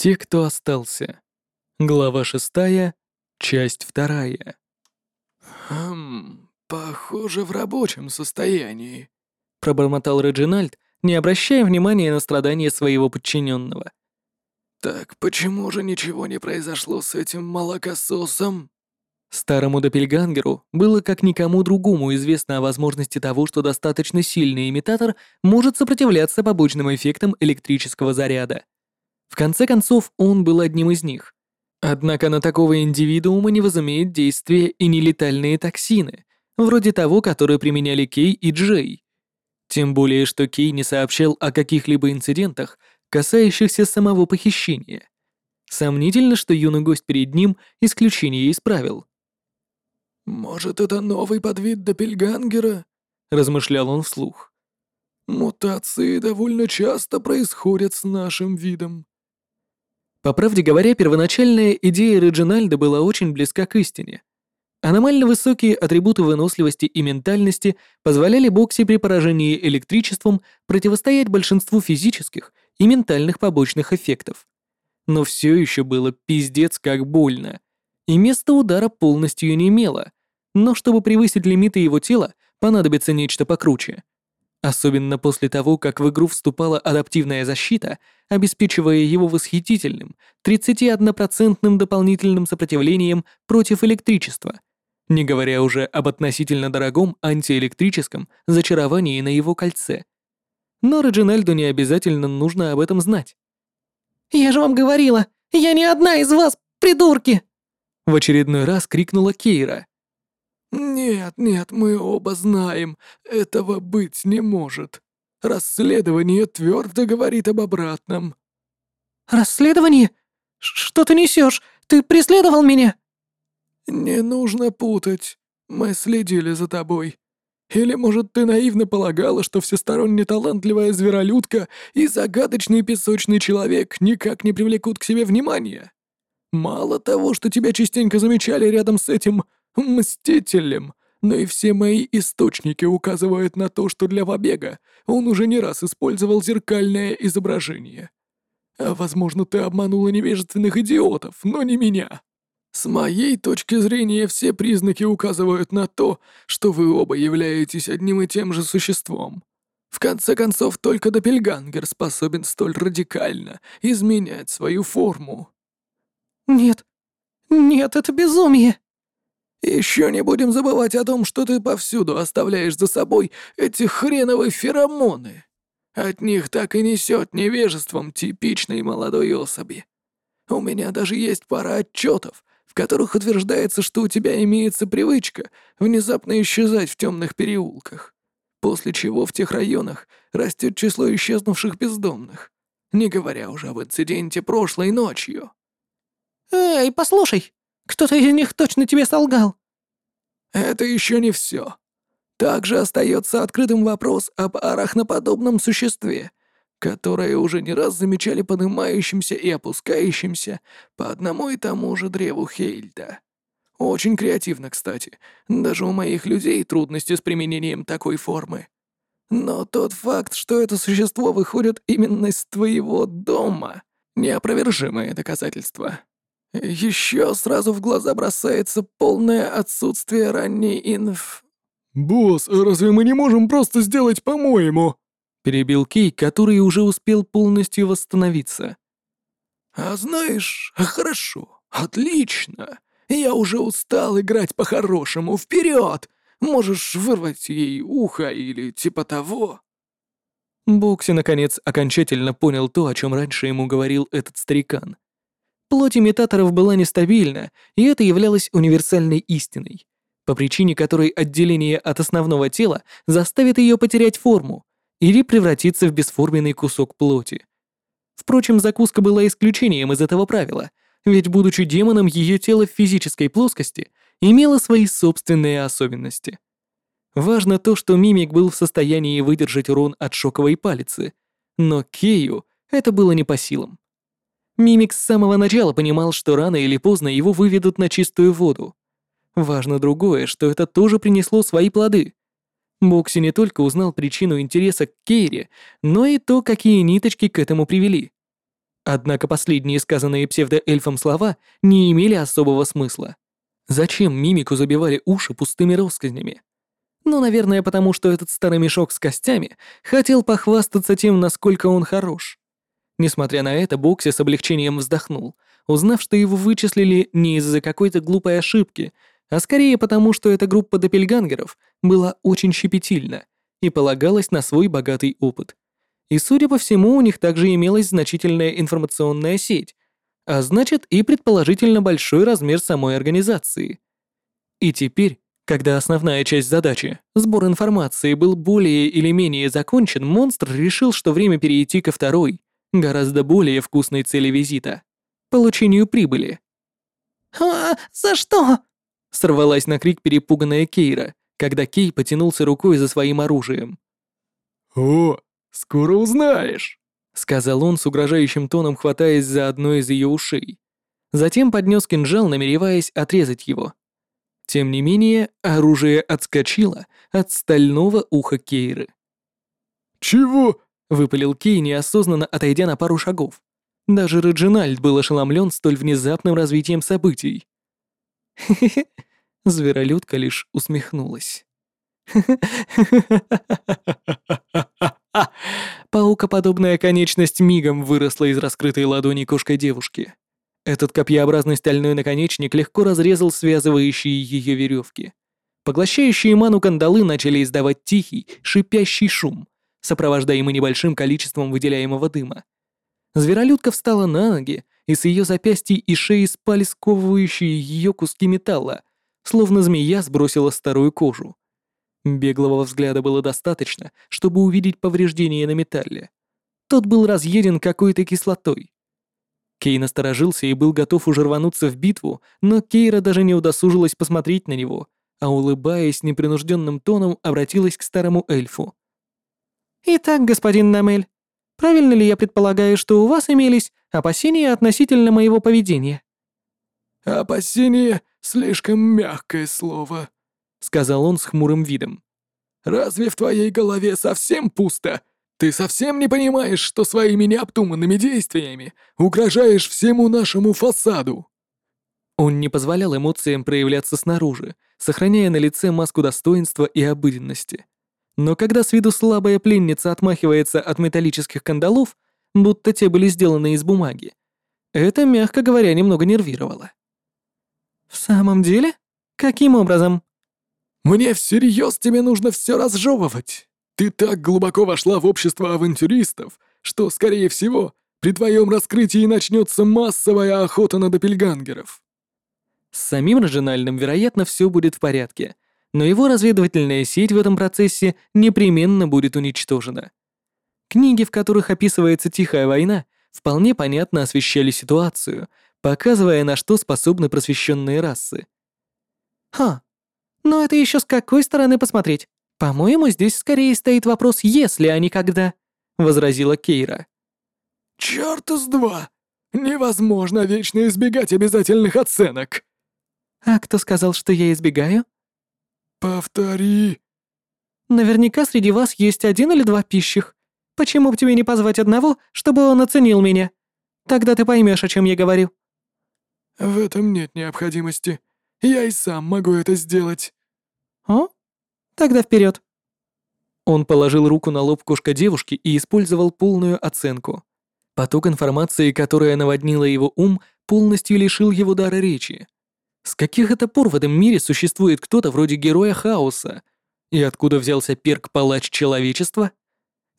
Те, кто остался. Глава шестая, часть вторая. «Хм, похоже, в рабочем состоянии», — пробормотал Реджинальд, не обращая внимания на страдания своего подчиненного. «Так почему же ничего не произошло с этим молокососом?» Старому Доппельгангеру было как никому другому известно о возможности того, что достаточно сильный имитатор может сопротивляться побочным эффектам электрического заряда. В конце концов, он был одним из них. Однако на такого индивидуума не возымеет действия и нелетальные токсины, вроде того, которые применяли Кей и Джей. Тем более, что Кей не сообщал о каких-либо инцидентах, касающихся самого похищения. Сомнительно, что юный гость перед ним исключение исправил. «Может, это новый подвид Доппельгангера?» — размышлял он вслух. «Мутации довольно часто происходят с нашим видом. По правде говоря, первоначальная идея Реджинальда была очень близка к истине. Аномально высокие атрибуты выносливости и ментальности позволяли Бокси при поражении электричеством противостоять большинству физических и ментальных побочных эффектов. Но все еще было пиздец как больно, и место удара полностью не имело, но чтобы превысить лимиты его тела, понадобится нечто покруче. Особенно после того, как в игру вступала адаптивная защита, обеспечивая его восхитительным 31% дополнительным сопротивлением против электричества, не говоря уже об относительно дорогом антиэлектрическом зачаровании на его кольце. Но Реджинальду не обязательно нужно об этом знать. «Я же вам говорила, я не одна из вас, придурки!» В очередной раз крикнула Кейра. «Нет, нет, мы оба знаем, этого быть не может. Расследование твердо говорит об обратном». «Расследование? Что ты несешь? Ты преследовал меня?» «Не нужно путать. Мы следили за тобой. Или, может, ты наивно полагала, что всесторонне талантливая зверолюдка и загадочный песочный человек никак не привлекут к себе внимания? Мало того, что тебя частенько замечали рядом с этим Мстителем, но и все мои источники указывают на то, что для побега он уже не раз использовал зеркальное изображение. А возможно, ты обманула невежественных идиотов, но не меня. С моей точки зрения, все признаки указывают на то, что вы оба являетесь одним и тем же существом. В конце концов, только Доппельгангер способен столь радикально изменять свою форму. «Нет, нет, это безумие!» Еще не будем забывать о том, что ты повсюду оставляешь за собой эти хреновые феромоны. От них так и несет невежеством типичной молодой особи. У меня даже есть пара отчетов, в которых утверждается, что у тебя имеется привычка внезапно исчезать в темных переулках, после чего в тех районах растет число исчезнувших бездомных, не говоря уже об инциденте прошлой ночью. «Эй, послушай, кто-то из них точно тебе солгал». Это еще не все. Также остается открытым вопрос об арахноподобном существе, которое уже не раз замечали поднимающимся и опускающимся по одному и тому же древу Хейльда. Очень креативно, кстати. Даже у моих людей трудности с применением такой формы. Но тот факт, что это существо выходит именно из твоего дома, неопровержимое доказательство. Еще сразу в глаза бросается полное отсутствие ранней инф... «Босс, разве мы не можем просто сделать по-моему?» Перебил Кей, который уже успел полностью восстановиться. «А знаешь, хорошо, отлично. Я уже устал играть по-хорошему. Вперед! Можешь вырвать ей ухо или типа того». Бокси, наконец, окончательно понял то, о чем раньше ему говорил этот старикан. Плоть имитаторов была нестабильна, и это являлось универсальной истиной, по причине которой отделение от основного тела заставит ее потерять форму или превратиться в бесформенный кусок плоти. Впрочем, закуска была исключением из этого правила, ведь, будучи демоном, ее тело в физической плоскости имело свои собственные особенности. Важно то, что мимик был в состоянии выдержать урон от шоковой палицы, но Кею это было не по силам. Мимик с самого начала понимал, что рано или поздно его выведут на чистую воду. Важно другое, что это тоже принесло свои плоды. Бокси не только узнал причину интереса к Кейре, но и то, какие ниточки к этому привели. Однако последние сказанные псевдоэльфом слова не имели особого смысла. Зачем мимику забивали уши пустыми россказнями? Ну, наверное, потому что этот старый мешок с костями хотел похвастаться тем, насколько он хорош. Несмотря на это, Бокси с облегчением вздохнул, узнав, что его вычислили не из-за какой-то глупой ошибки, а скорее потому, что эта группа допельгангеров была очень щепетильна и полагалась на свой богатый опыт. И, судя по всему, у них также имелась значительная информационная сеть, а значит и предположительно большой размер самой организации. И теперь, когда основная часть задачи, сбор информации, был более или менее закончен, монстр решил, что время перейти ко второй, гораздо более вкусной цели визита — получению прибыли. «А, за что?» — сорвалась на крик перепуганная Кейра, когда Кей потянулся рукой за своим оружием. «О, скоро узнаешь!» — сказал он с угрожающим тоном, хватаясь за одно из ее ушей. Затем поднес кинжал, намереваясь отрезать его. Тем не менее, оружие отскочило от стального уха Кейры. «Чего?» — выпалил Кей, неосознанно отойдя на пару шагов. Даже Реджинальд был ошеломлен столь внезапным развитием событий. «Хе-хе-хе», — зверолюдка лишь усмехнулась. Паукоподобная конечность мигом выросла из раскрытой ладони кошкой девушки. Этот копьеобразный стальной наконечник легко разрезал связывающие ее веревки. Поглощающие ману кандалы начали издавать тихий, шипящий шум, сопровождаемый небольшим количеством выделяемого дыма. Зверолюдка встала на ноги, и с ее запястья и шеи спали сковывающие ее куски металла, словно змея сбросила старую кожу. Беглого взгляда было достаточно, чтобы увидеть повреждения на металле. Тот был разъеден какой-то кислотой. Кей насторожился и был готов уже рвануться в битву, но Кейра даже не удосужилась посмотреть на него, а улыбаясь непринужденным тоном, обратилась к старому эльфу. «Итак, господин Намель, правильно ли я предполагаю, что у вас имелись опасения относительно моего поведения?» «Опасение — слишком мягкое слово», — сказал он с хмурым видом. «Разве в твоей голове совсем пусто? Ты совсем не понимаешь, что своими необдуманными действиями угрожаешь всему нашему фасаду?» Он не позволял эмоциям проявляться снаружи, сохраняя на лице маску достоинства и обыденности. Но когда с виду слабая пленница отмахивается от металлических кандалов, будто те были сделаны из бумаги, это, мягко говоря, немного нервировало. «В самом деле? Каким образом?» «Мне всерьез тебе нужно все разжевывать. Ты так глубоко вошла в общество авантюристов, что, скорее всего, при твоем раскрытии начнется массовая охота на допельгангеров». С самим Рожинальным, вероятно, все будет в порядке, но его разведывательная сеть в этом процессе непременно будет уничтожена. Книги, в которых описывается Тихая война, вполне понятно освещали ситуацию, показывая, на что способны просвещенные расы. «Ха, но это еще с какой стороны посмотреть? По-моему, здесь скорее стоит вопрос «если», а не «когда», — возразила Кейра. «Чёрт из два! Невозможно вечно избегать обязательных оценок!» «А кто сказал, что я избегаю?» «Повтори». «Наверняка среди вас есть один или два пищих. Почему бы тебе не позвать одного, чтобы он оценил меня? Тогда ты поймешь, о чем я говорю». «В этом нет необходимости. Я и сам могу это сделать». «О? Тогда вперед. Он положил руку на лоб кошка девушки и использовал полную оценку. Поток информации, которая наводнила его ум, полностью лишил его дара речи. С каких это пор в этом мире существует кто-то вроде героя хаоса? И откуда взялся перк палач человечества?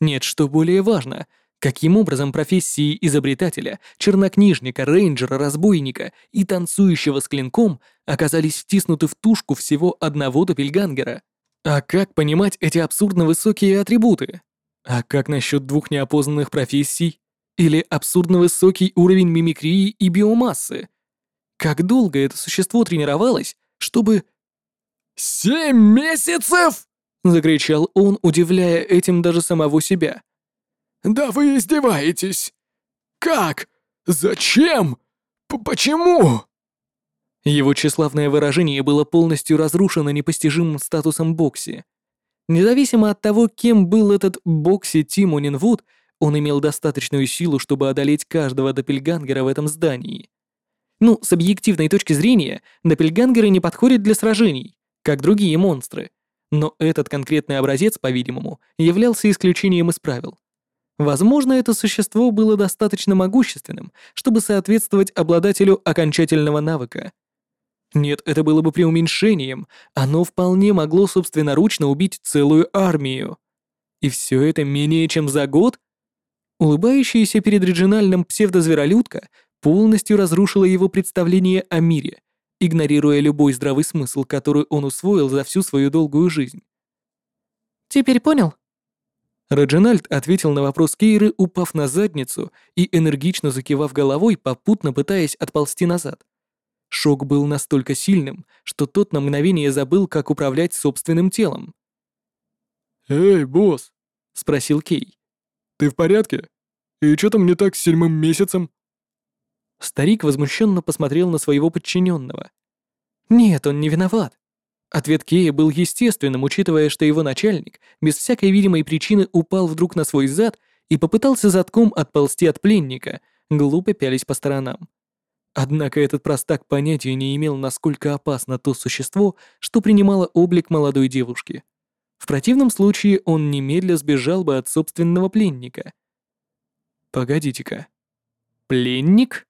Нет, что более важно, каким образом профессии изобретателя, чернокнижника, рейнджера, разбойника и танцующего с клинком оказались втиснуты в тушку всего одного допельгангера? А как понимать эти абсурдно высокие атрибуты? А как насчет двух неопознанных профессий? Или абсурдно высокий уровень мимикрии и биомассы? Как долго это существо тренировалось, чтобы... «Семь месяцев!» — закричал он, удивляя этим даже самого себя. «Да вы издеваетесь! Как? Зачем? П Почему?» Его тщеславное выражение было полностью разрушено непостижимым статусом Бокси. Независимо от того, кем был этот Бокси Тимонин Вуд, он имел достаточную силу, чтобы одолеть каждого допельгангера в этом здании. Ну, с объективной точки зрения, допельгангеры не подходят для сражений, как другие монстры. Но этот конкретный образец, по-видимому, являлся исключением из правил. Возможно, это существо было достаточно могущественным, чтобы соответствовать обладателю окончательного навыка. Нет, это было бы преуменьшением, оно вполне могло собственноручно убить целую армию. И все это менее чем за год? Улыбающаяся перед Реджинальным псевдозверолюдка полностью разрушила его представление о мире, игнорируя любой здравый смысл, который он усвоил за всю свою долгую жизнь. «Теперь понял?» Реджинальд ответил на вопрос Кейры, упав на задницу и энергично закивав головой, попутно пытаясь отползти назад. Шок был настолько сильным, что тот на мгновение забыл, как управлять собственным телом. «Эй, босс!» — спросил Кей. «Ты в порядке? И что там не так с седьмым месяцем?» Старик возмущенно посмотрел на своего подчиненного. «Нет, он не виноват». Ответ Кея был естественным, учитывая, что его начальник без всякой видимой причины упал вдруг на свой зад и попытался затком отползти от пленника, глупо пялись по сторонам. Однако этот простак понятия не имел, насколько опасно то существо, что принимало облик молодой девушки. В противном случае он немедля сбежал бы от собственного пленника. Погодите-ка. Пленник?